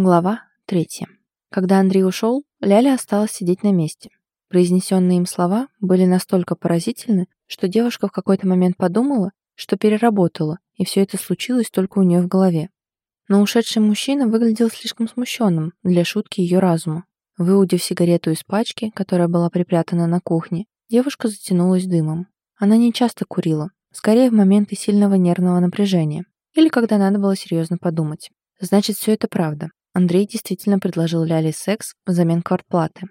Глава 3. Когда Андрей ушел, Ляля осталась сидеть на месте. Произнесенные им слова были настолько поразительны, что девушка в какой-то момент подумала, что переработала, и все это случилось только у нее в голове. Но ушедший мужчина выглядел слишком смущенным для шутки ее разума. Выудив сигарету из пачки, которая была припрятана на кухне, девушка затянулась дымом. Она не часто курила, скорее в моменты сильного нервного напряжения или когда надо было серьезно подумать. Значит, все это правда. Андрей действительно предложил Ляле секс взамен квартплаты.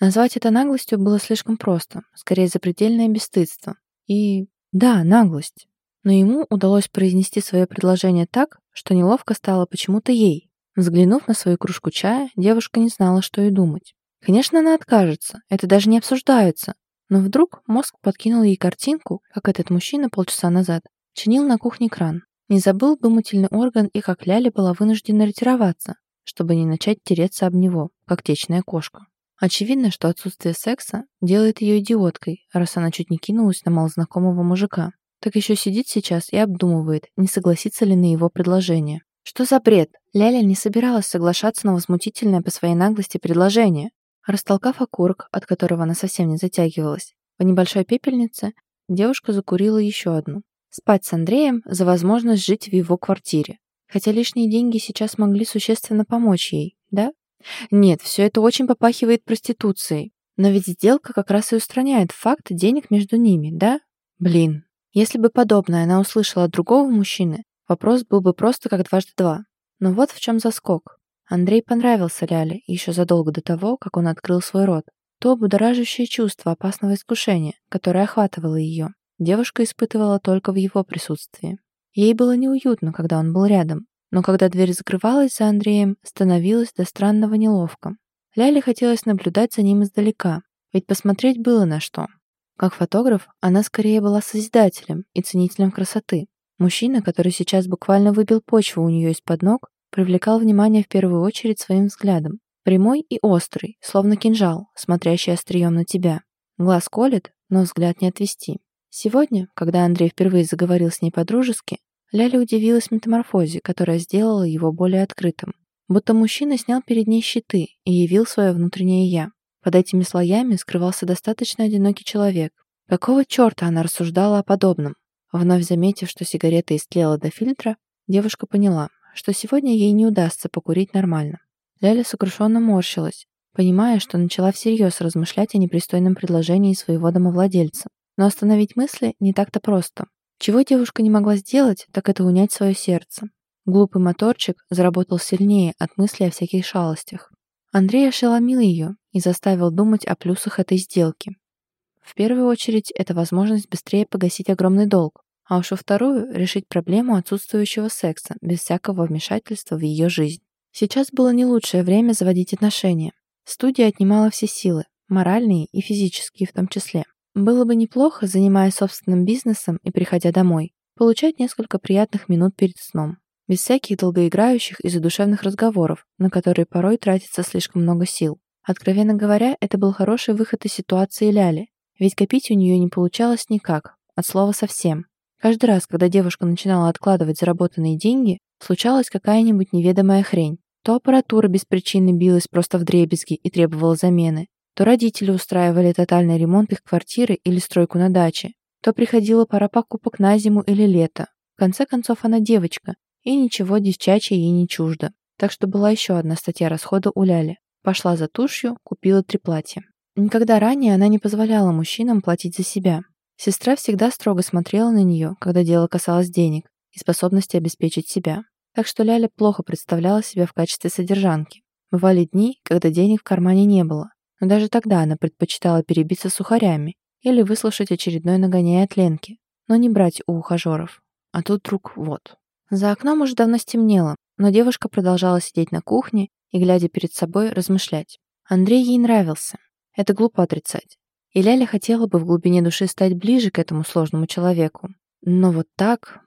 Назвать это наглостью было слишком просто, скорее запредельное бесстыдство. И да, наглость. Но ему удалось произнести свое предложение так, что неловко стало почему-то ей. Взглянув на свою кружку чая, девушка не знала, что и думать. Конечно, она откажется, это даже не обсуждается. Но вдруг мозг подкинул ей картинку, как этот мужчина полчаса назад чинил на кухне кран. Не забыл думательный орган и как Ляля была вынуждена ретироваться, чтобы не начать тереться об него, как течная кошка. Очевидно, что отсутствие секса делает ее идиоткой, раз она чуть не кинулась на малознакомого мужика. Так еще сидит сейчас и обдумывает, не согласится ли на его предложение. Что за бред? Ляля не собиралась соглашаться на возмутительное по своей наглости предложение. Растолкав окурок, от которого она совсем не затягивалась, в небольшой пепельнице девушка закурила еще одну. Спать с Андреем за возможность жить в его квартире. Хотя лишние деньги сейчас могли существенно помочь ей, да? Нет, все это очень попахивает проституцией. Но ведь сделка как раз и устраняет факт денег между ними, да? Блин. Если бы подобное она услышала от другого мужчины, вопрос был бы просто как дважды два. Но вот в чем заскок. Андрей понравился Ляле еще задолго до того, как он открыл свой рот. То будоражащее чувство опасного искушения, которое охватывало ее, девушка испытывала только в его присутствии. Ей было неуютно, когда он был рядом, но когда дверь закрывалась за Андреем, становилось до странного неловко. Ляле хотелось наблюдать за ним издалека, ведь посмотреть было на что. Как фотограф, она скорее была созидателем и ценителем красоты. Мужчина, который сейчас буквально выбил почву у нее из-под ног, привлекал внимание в первую очередь своим взглядом. Прямой и острый, словно кинжал, смотрящий острием на тебя. Глаз колет, но взгляд не отвести. Сегодня, когда Андрей впервые заговорил с ней по-дружески, Ляля удивилась метаморфозе, которая сделала его более открытым. Будто мужчина снял перед ней щиты и явил свое внутреннее «я». Под этими слоями скрывался достаточно одинокий человек. Какого черта она рассуждала о подобном? Вновь заметив, что сигарета истлела до фильтра, девушка поняла, что сегодня ей не удастся покурить нормально. Ляля сокрушенно морщилась, понимая, что начала всерьез размышлять о непристойном предложении своего домовладельца. Но остановить мысли не так-то просто. Чего девушка не могла сделать, так это унять свое сердце. Глупый моторчик заработал сильнее от мысли о всяких шалостях. Андрей ошеломил ее и заставил думать о плюсах этой сделки. В первую очередь, это возможность быстрее погасить огромный долг, а уж во вторую — решить проблему отсутствующего секса без всякого вмешательства в ее жизнь. Сейчас было не лучшее время заводить отношения. Студия отнимала все силы, моральные и физические в том числе. Было бы неплохо, занимаясь собственным бизнесом и приходя домой, получать несколько приятных минут перед сном, без всяких долгоиграющих и задушевных разговоров, на которые порой тратится слишком много сил. Откровенно говоря, это был хороший выход из ситуации Ляли, ведь копить у нее не получалось никак, от слова совсем. Каждый раз, когда девушка начинала откладывать заработанные деньги, случалась какая-нибудь неведомая хрень. То аппаратура без причины билась просто в дребезги и требовала замены, то родители устраивали тотальный ремонт их квартиры или стройку на даче, то приходила пора покупок на зиму или лето. В конце концов, она девочка, и ничего девчачье ей не чуждо. Так что была еще одна статья расхода у Ляли. Пошла за тушью, купила три платья. Никогда ранее она не позволяла мужчинам платить за себя. Сестра всегда строго смотрела на нее, когда дело касалось денег и способности обеспечить себя. Так что Ляля плохо представляла себя в качестве содержанки. Бывали дни, когда денег в кармане не было, но даже тогда она предпочитала перебиться сухарями или выслушать очередной нагоняй от Ленки, но не брать у ухажеров. А тут вдруг вот. За окном уже давно стемнело, но девушка продолжала сидеть на кухне и, глядя перед собой, размышлять. Андрей ей нравился. Это глупо отрицать. И Ляля хотела бы в глубине души стать ближе к этому сложному человеку. Но вот так...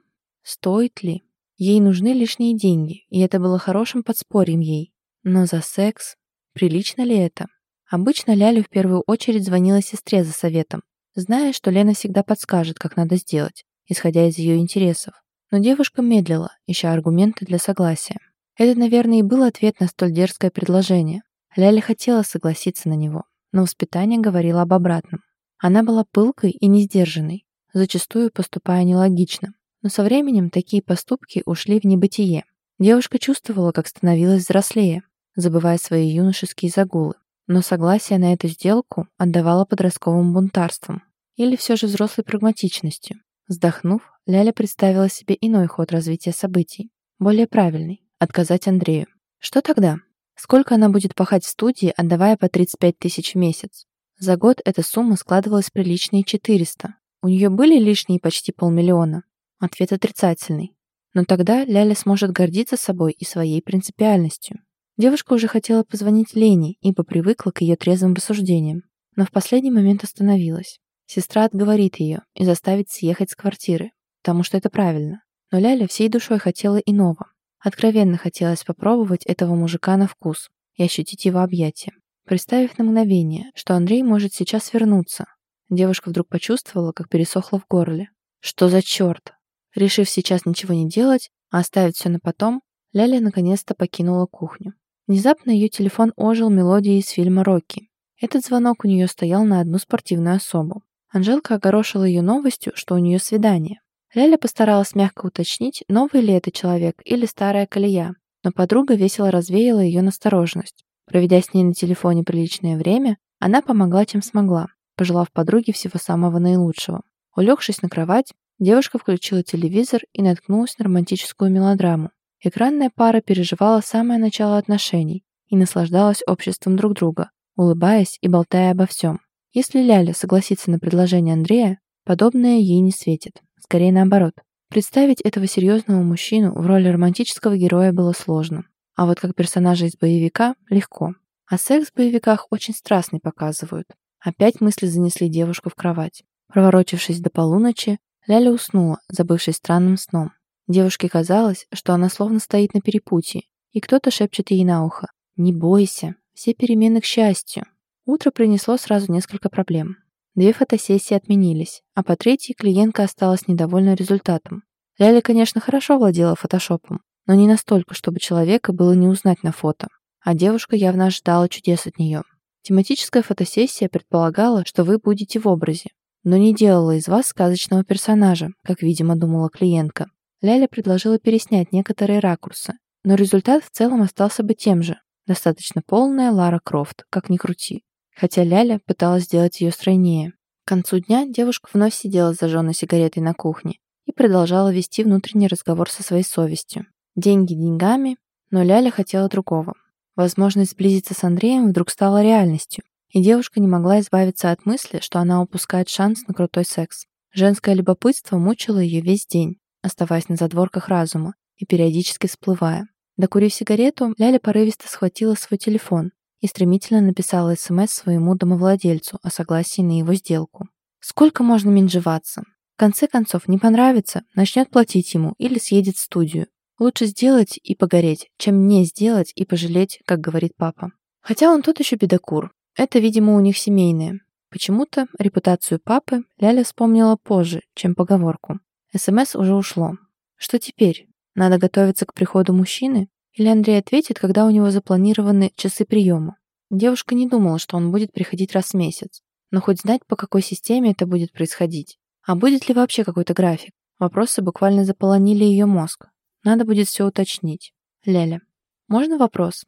Стоит ли? Ей нужны лишние деньги, и это было хорошим подспорьем ей. Но за секс... Прилично ли это? Обычно Ляля в первую очередь звонила сестре за советом, зная, что Лена всегда подскажет, как надо сделать, исходя из ее интересов. Но девушка медлила, ища аргументы для согласия. Это, наверное, и был ответ на столь дерзкое предложение. Ляля хотела согласиться на него, но воспитание говорило об обратном. Она была пылкой и несдержанной, зачастую поступая нелогично. Но со временем такие поступки ушли в небытие. Девушка чувствовала, как становилась взрослее, забывая свои юношеские загулы. Но согласие на эту сделку отдавала подростковым бунтарством или все же взрослой прагматичностью. Вздохнув, Ляля представила себе иной ход развития событий, более правильный – отказать Андрею. Что тогда? Сколько она будет пахать в студии, отдавая по 35 тысяч в месяц? За год эта сумма складывалась приличные 400. У нее были лишние почти полмиллиона. Ответ отрицательный. Но тогда Ляля сможет гордиться собой и своей принципиальностью. Девушка уже хотела позвонить Лене, ибо привыкла к ее трезвым рассуждениям, но в последний момент остановилась. Сестра отговорит ее и заставит съехать с квартиры, потому что это правильно. Но Ляля всей душой хотела иного. Откровенно хотелось попробовать этого мужика на вкус и ощутить его объятия. Представив на мгновение, что Андрей может сейчас вернуться, девушка вдруг почувствовала, как пересохло в горле. Что за черт? Решив сейчас ничего не делать, а оставить все на потом, Ляля наконец-то покинула кухню. Внезапно ее телефон ожил мелодией из фильма «Рокки». Этот звонок у нее стоял на одну спортивную особу. Анжелка огорошила ее новостью, что у нее свидание. Ляля постаралась мягко уточнить, новый ли это человек или старая колея, но подруга весело развеяла ее настороженность. Проведя с ней на телефоне приличное время, она помогла, чем смогла, пожелав подруге всего самого наилучшего. Улегшись на кровать, девушка включила телевизор и наткнулась на романтическую мелодраму. Экранная пара переживала самое начало отношений и наслаждалась обществом друг друга, улыбаясь и болтая обо всем. Если Ляля согласится на предложение Андрея, подобное ей не светит. Скорее наоборот. Представить этого серьезного мужчину в роли романтического героя было сложно. А вот как персонажа из боевика – легко. А секс в боевиках очень страстный показывают. Опять мысли занесли девушку в кровать. Проворочившись до полуночи, Ляля уснула, забывшись странным сном. Девушке казалось, что она словно стоит на перепутье, и кто-то шепчет ей на ухо «Не бойся, все перемены к счастью». Утро принесло сразу несколько проблем. Две фотосессии отменились, а по третьей клиентка осталась недовольна результатом. Ляля, конечно, хорошо владела фотошопом, но не настолько, чтобы человека было не узнать на фото. А девушка явно ожидала чудес от нее. Тематическая фотосессия предполагала, что вы будете в образе, но не делала из вас сказочного персонажа, как, видимо, думала клиентка. Ляля предложила переснять некоторые ракурсы, но результат в целом остался бы тем же. Достаточно полная Лара Крофт, как ни крути хотя Ляля пыталась сделать ее стройнее. К концу дня девушка вновь сидела с зажженной сигаретой на кухне и продолжала вести внутренний разговор со своей совестью. Деньги деньгами, но Ляля хотела другого. Возможность сблизиться с Андреем вдруг стала реальностью, и девушка не могла избавиться от мысли, что она упускает шанс на крутой секс. Женское любопытство мучило ее весь день, оставаясь на задворках разума и периодически всплывая. Докурив сигарету, Ляля порывисто схватила свой телефон и стремительно написала СМС своему домовладельцу о согласии на его сделку. Сколько можно менжеваться? В конце концов, не понравится, начнет платить ему или съедет в студию. Лучше сделать и погореть, чем не сделать и пожалеть, как говорит папа. Хотя он тот еще бедокур. Это, видимо, у них семейное. Почему-то репутацию папы Ляля вспомнила позже, чем поговорку. СМС уже ушло. Что теперь? Надо готовиться к приходу мужчины? Или Андрей ответит, когда у него запланированы часы приема. Девушка не думала, что он будет приходить раз в месяц. Но хоть знать, по какой системе это будет происходить. А будет ли вообще какой-то график? Вопросы буквально заполонили ее мозг. Надо будет все уточнить. Ляля. Можно вопрос?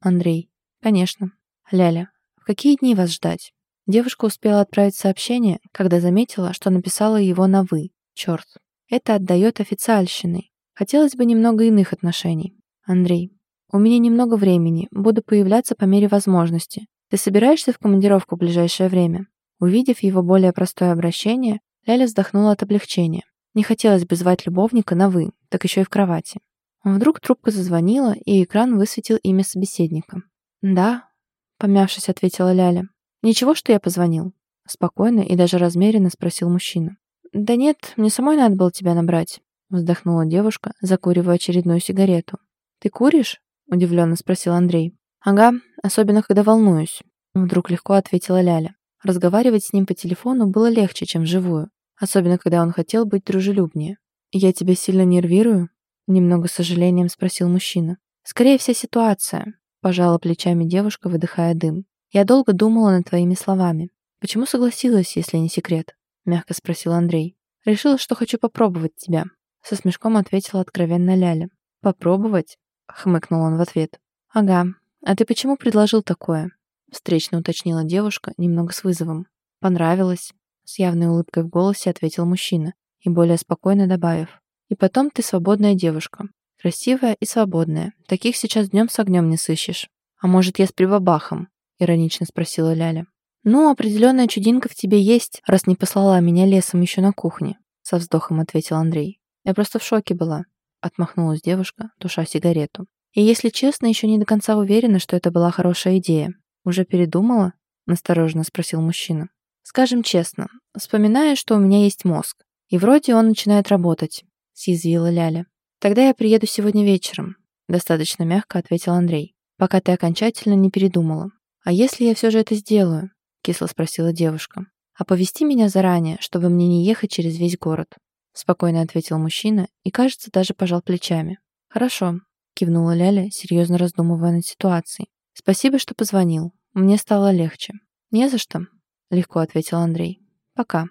Андрей. Конечно. Ляля. В какие дни вас ждать? Девушка успела отправить сообщение, когда заметила, что написала его на «вы». Черт. Это отдает официальщиной. Хотелось бы немного иных отношений. Андрей, у меня немного времени, буду появляться по мере возможности. Ты собираешься в командировку в ближайшее время? Увидев его более простое обращение, Ляля вздохнула от облегчения. Не хотелось бы звать любовника на «вы», так еще и в кровати. Вдруг трубка зазвонила, и экран высветил имя собеседника. «Да», — помявшись, ответила Ляля. «Ничего, что я позвонил?» Спокойно и даже размеренно спросил мужчина. «Да нет, мне самой надо было тебя набрать», — вздохнула девушка, закуривая очередную сигарету. «Ты куришь?» — удивленно спросил Андрей. «Ага, особенно когда волнуюсь», — вдруг легко ответила Ляля. Разговаривать с ним по телефону было легче, чем вживую, особенно когда он хотел быть дружелюбнее. «Я тебя сильно нервирую?» — немного с сожалением спросил мужчина. Скорее вся ситуация, пожала плечами девушка, выдыхая дым. Я долго думала над твоими словами. Почему согласилась, если не секрет? Мягко спросил Андрей. Решила, что хочу попробовать тебя. Со смешком ответила откровенно Ляля. Попробовать? Хмыкнул он в ответ. Ага. А ты почему предложил такое? Встречно уточнила девушка, немного с вызовом. Понравилось. С явной улыбкой в голосе ответил мужчина и более спокойно добавив. И потом ты свободная девушка. Красивая и свободная. Таких сейчас днем с огнем не сыщешь. А может, я с прибабахом? Иронично спросила Ляля. Ну, определенная чудинка в тебе есть, раз не послала меня лесом еще на кухне. Со вздохом ответил Андрей. Я просто в шоке была. Отмахнулась девушка, туша сигарету. И если честно, еще не до конца уверена, что это была хорошая идея. Уже передумала? Настороженно спросил мужчина. Скажем честно, вспоминая, что у меня есть мозг. И вроде он начинает работать, съязвила Ляля. «Тогда я приеду сегодня вечером», — достаточно мягко ответил Андрей, «пока ты окончательно не передумала». «А если я все же это сделаю?» — кисло спросила девушка. «Оповести меня заранее, чтобы мне не ехать через весь город», — спокойно ответил мужчина и, кажется, даже пожал плечами. «Хорошо», — кивнула Ляля, серьезно раздумывая над ситуацией. «Спасибо, что позвонил. Мне стало легче». «Не за что», — легко ответил Андрей. «Пока».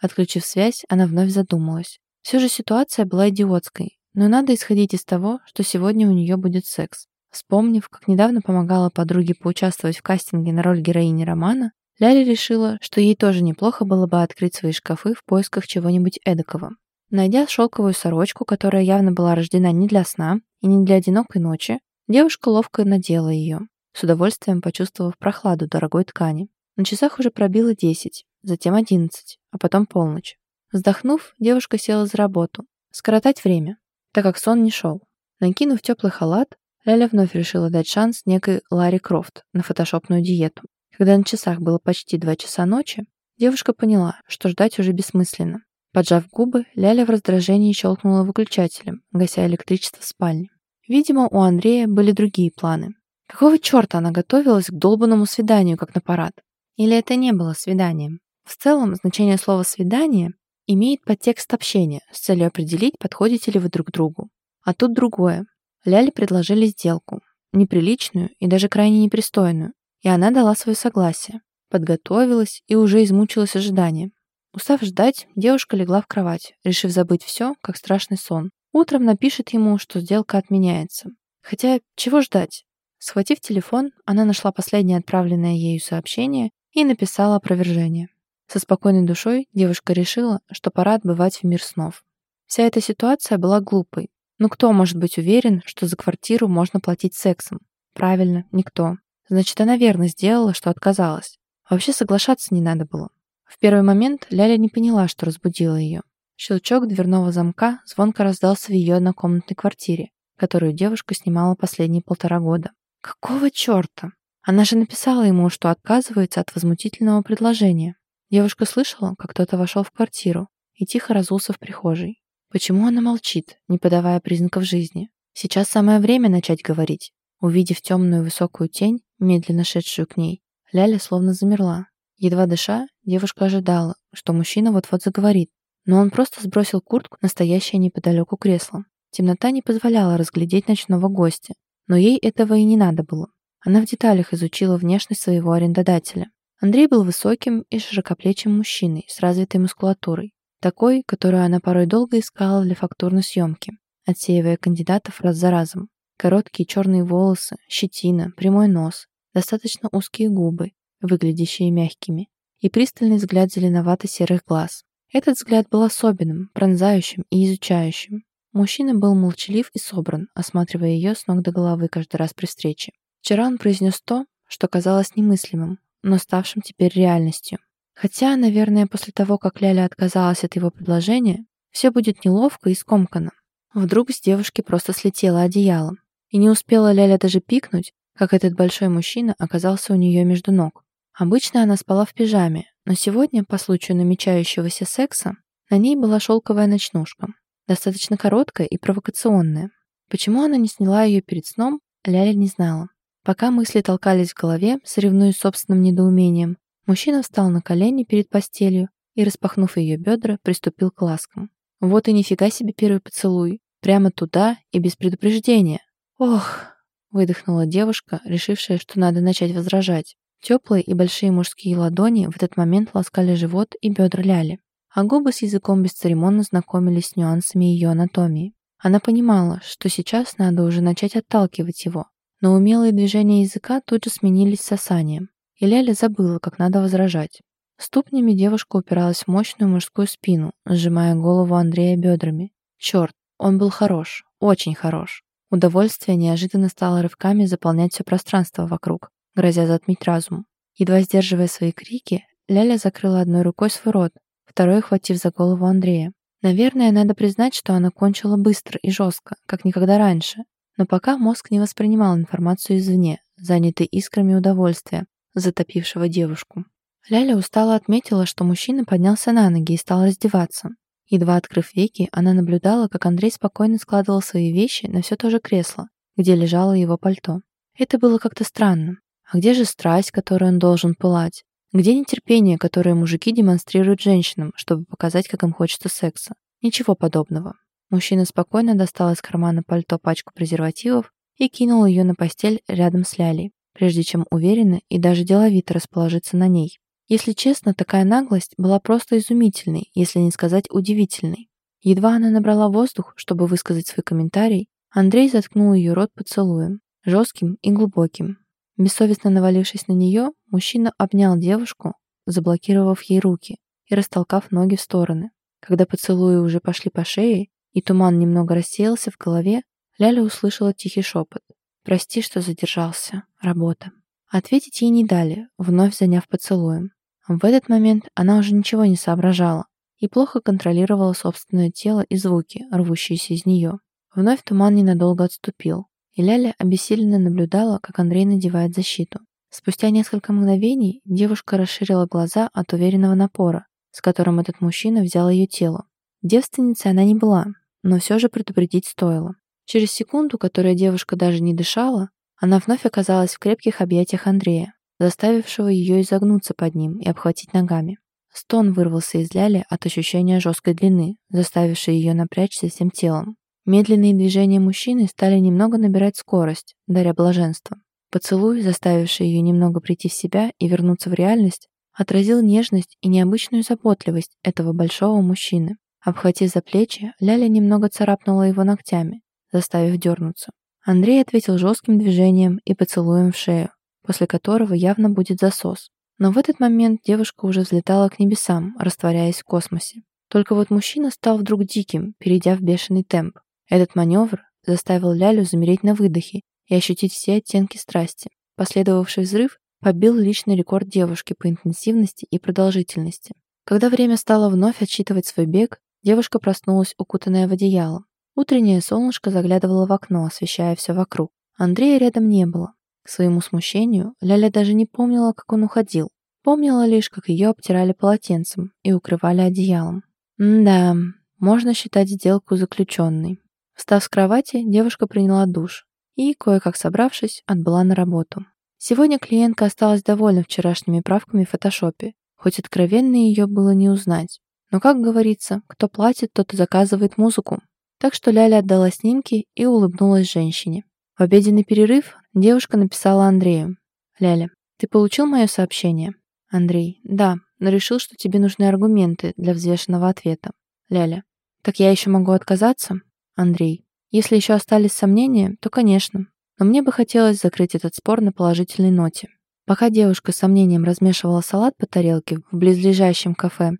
Отключив связь, она вновь задумалась. Все же ситуация была идиотской, но надо исходить из того, что сегодня у нее будет секс. Вспомнив, как недавно помогала подруге поучаствовать в кастинге на роль героини романа, Ляля решила, что ей тоже неплохо было бы открыть свои шкафы в поисках чего-нибудь эдакого. Найдя шелковую сорочку, которая явно была рождена не для сна и не для одинокой ночи, девушка ловко надела ее, с удовольствием почувствовав прохладу дорогой ткани. На часах уже пробило 10, затем 11, а потом полночь. Вздохнув, девушка села за работу. Скоротать время так как сон не шел. Накинув теплый халат, Ляля вновь решила дать шанс некой Ларри Крофт на фотошопную диету. Когда на часах было почти два часа ночи, девушка поняла, что ждать уже бессмысленно. Поджав губы, Ляля в раздражении щелкнула выключателем, гася электричество в спальне. Видимо, у Андрея были другие планы. Какого черта она готовилась к долбанному свиданию, как на парад? Или это не было свиданием? В целом, значение слова «свидание» имеет подтекст общения с целью определить, подходите ли вы друг другу. А тут другое. Ляле предложили сделку, неприличную и даже крайне непристойную, и она дала свое согласие, подготовилась и уже измучилась ожиданием. Устав ждать, девушка легла в кровать, решив забыть все, как страшный сон. Утром напишет ему, что сделка отменяется. Хотя, чего ждать? Схватив телефон, она нашла последнее отправленное ею сообщение и написала опровержение. Со спокойной душой девушка решила, что пора отбывать в мир снов. Вся эта ситуация была глупой. Но кто может быть уверен, что за квартиру можно платить сексом? Правильно, никто. Значит, она верно сделала, что отказалась. Вообще соглашаться не надо было. В первый момент Ляля не поняла, что разбудила ее. Щелчок дверного замка звонко раздался в ее однокомнатной квартире, которую девушка снимала последние полтора года. Какого черта? Она же написала ему, что отказывается от возмутительного предложения. Девушка слышала, как кто-то вошел в квартиру и тихо разулся в прихожей. Почему она молчит, не подавая признаков жизни? Сейчас самое время начать говорить. Увидев темную высокую тень, медленно шедшую к ней, Ляля словно замерла. Едва дыша, девушка ожидала, что мужчина вот-вот заговорит, но он просто сбросил куртку, настоящее неподалеку кресло. Темнота не позволяла разглядеть ночного гостя, но ей этого и не надо было. Она в деталях изучила внешность своего арендодателя. Андрей был высоким и широкоплечим мужчиной с развитой мускулатурой, такой, которую она порой долго искала для фактурной съемки, отсеивая кандидатов раз за разом. Короткие черные волосы, щетина, прямой нос, достаточно узкие губы, выглядящие мягкими, и пристальный взгляд зеленовато-серых глаз. Этот взгляд был особенным, пронзающим и изучающим. Мужчина был молчалив и собран, осматривая ее с ног до головы каждый раз при встрече. Вчера он произнес то, что казалось немыслимым, но ставшим теперь реальностью. Хотя, наверное, после того, как Ляля отказалась от его предложения, все будет неловко и скомканно. Вдруг с девушки просто слетело одеяло, и не успела Ляля даже пикнуть, как этот большой мужчина оказался у нее между ног. Обычно она спала в пижаме, но сегодня, по случаю намечающегося секса, на ней была шелковая ночнушка, достаточно короткая и провокационная. Почему она не сняла ее перед сном, Ляля не знала. Пока мысли толкались в голове, соревнуясь с собственным недоумением, мужчина встал на колени перед постелью и, распахнув ее бедра, приступил к ласкам. Вот и нифига себе первый поцелуй. Прямо туда и без предупреждения. Ох, выдохнула девушка, решившая, что надо начать возражать. Теплые и большие мужские ладони в этот момент ласкали живот и бедра Ляли, а губы с языком бесцеремонно знакомились с нюансами ее анатомии. Она понимала, что сейчас надо уже начать отталкивать его, но умелые движения языка тут же сменились сосанием, и Ляля забыла, как надо возражать. Ступнями девушка упиралась в мощную мужскую спину, сжимая голову Андрея бедрами. Черт, он был хорош, очень хорош. Удовольствие неожиданно стало рывками заполнять все пространство вокруг, грозя затмить разум. Едва сдерживая свои крики, Ляля закрыла одной рукой свой рот, второй хватив за голову Андрея. Наверное, надо признать, что она кончила быстро и жестко, как никогда раньше. Но пока мозг не воспринимал информацию извне, занятый искрами удовольствия, затопившего девушку. Ляля устало отметила, что мужчина поднялся на ноги и стал раздеваться. Едва открыв веки, она наблюдала, как Андрей спокойно складывал свои вещи на все то же кресло, где лежало его пальто. Это было как-то странно. А где же страсть, которую он должен пылать? Где нетерпение, которое мужики демонстрируют женщинам, чтобы показать, как им хочется секса? Ничего подобного. Мужчина спокойно достал из кармана пальто пачку презервативов и кинул ее на постель рядом с Лялей, прежде чем уверенно и даже деловито расположиться на ней. Если честно, такая наглость была просто изумительной, если не сказать удивительной. Едва она набрала воздух, чтобы высказать свой комментарий, Андрей заткнул ее рот поцелуем, жестким и глубоким. Бессовестно навалившись на нее, мужчина обнял девушку, заблокировав ей руки и растолкав ноги в стороны. Когда поцелуи уже пошли по шее и туман немного рассеялся в голове, Ляля услышала тихий шепот. «Прости, что задержался. Работа». Ответить ей не дали, вновь заняв поцелуем. В этот момент она уже ничего не соображала и плохо контролировала собственное тело и звуки, рвущиеся из нее. Вновь туман ненадолго отступил, и Ляля обессиленно наблюдала, как Андрей надевает защиту. Спустя несколько мгновений девушка расширила глаза от уверенного напора, с которым этот мужчина взял ее тело. Девственницей она не была, но все же предупредить стоило. Через секунду, которая девушка даже не дышала, она вновь оказалась в крепких объятиях Андрея, заставившего ее изогнуться под ним и обхватить ногами. Стон вырвался из Ляли от ощущения жесткой длины, заставившей ее напрячься всем телом. Медленные движения мужчины стали немного набирать скорость, даря блаженство. Поцелуй, заставивший ее немного прийти в себя и вернуться в реальность, отразил нежность и необычную заботливость этого большого мужчины. Обхватив за плечи, Ляля немного царапнула его ногтями, заставив дернуться. Андрей ответил жестким движением и поцелуем в шею, после которого явно будет засос. Но в этот момент девушка уже взлетала к небесам, растворяясь в космосе. Только вот мужчина стал вдруг диким, перейдя в бешеный темп. Этот маневр заставил Лялю замереть на выдохе и ощутить все оттенки страсти. Последовавший взрыв побил личный рекорд девушки по интенсивности и продолжительности. Когда время стало вновь отсчитывать свой бег, девушка проснулась укутанная в одеяло. Утреннее солнышко заглядывало в окно, освещая все вокруг. Андрея рядом не было. К своему смущению, Ляля даже не помнила, как он уходил. Помнила лишь, как ее обтирали полотенцем и укрывали одеялом. Да, можно считать сделку заключенной. Встав с кровати, девушка приняла душ и, кое-как собравшись, отбыла на работу. Сегодня клиентка осталась довольна вчерашними правками в фотошопе, хоть откровенно ее было не узнать. Но, как говорится, кто платит, тот и заказывает музыку. Так что Ляля отдала снимки и улыбнулась женщине. В обеденный перерыв девушка написала Андрею. «Ляля, ты получил мое сообщение?» Андрей. «Да, но решил, что тебе нужны аргументы для взвешенного ответа». Ляля. «Так я еще могу отказаться?» Андрей. «Если еще остались сомнения, то, конечно. Но мне бы хотелось закрыть этот спор на положительной ноте». Пока девушка с сомнением размешивала салат по тарелке в близлежащем кафе,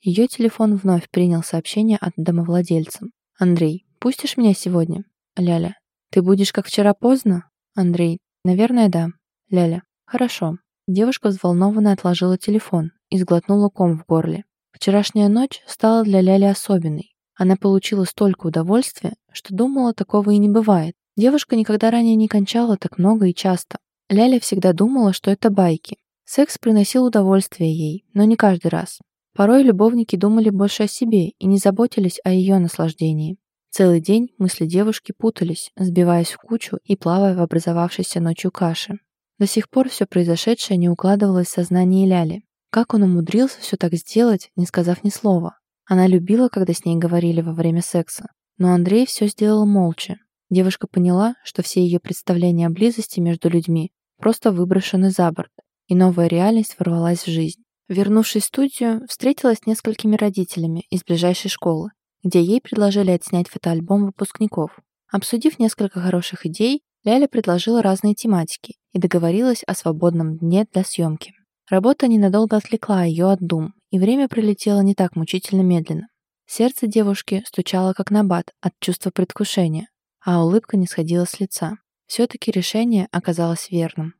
ее телефон вновь принял сообщение от домовладельца. «Андрей, пустишь меня сегодня?» Ляля. «Ты будешь как вчера поздно?» «Андрей, наверное, да». «Ляля, хорошо». Девушка взволнованно отложила телефон и сглотнула ком в горле. Вчерашняя ночь стала для Ляли особенной. Она получила столько удовольствия, что думала, такого и не бывает. Девушка никогда ранее не кончала так много и часто. Ляля всегда думала, что это байки. Секс приносил удовольствие ей, но не каждый раз. Порой любовники думали больше о себе и не заботились о ее наслаждении. Целый день мысли девушки путались, сбиваясь в кучу и плавая в образовавшейся ночью каше. До сих пор все произошедшее не укладывалось в сознание Ляли. Как он умудрился все так сделать, не сказав ни слова? Она любила, когда с ней говорили во время секса. Но Андрей все сделал молча. Девушка поняла, что все ее представления о близости между людьми просто выброшены за борт, и новая реальность ворвалась в жизнь. Вернувшись в студию, встретилась с несколькими родителями из ближайшей школы, где ей предложили отснять фотоальбом выпускников. Обсудив несколько хороших идей, Ляля предложила разные тематики и договорилась о свободном дне для съемки. Работа ненадолго отвлекла ее от дум, и время пролетело не так мучительно медленно. Сердце девушки стучало как набат от чувства предвкушения, а улыбка не сходила с лица. Все-таки решение оказалось верным.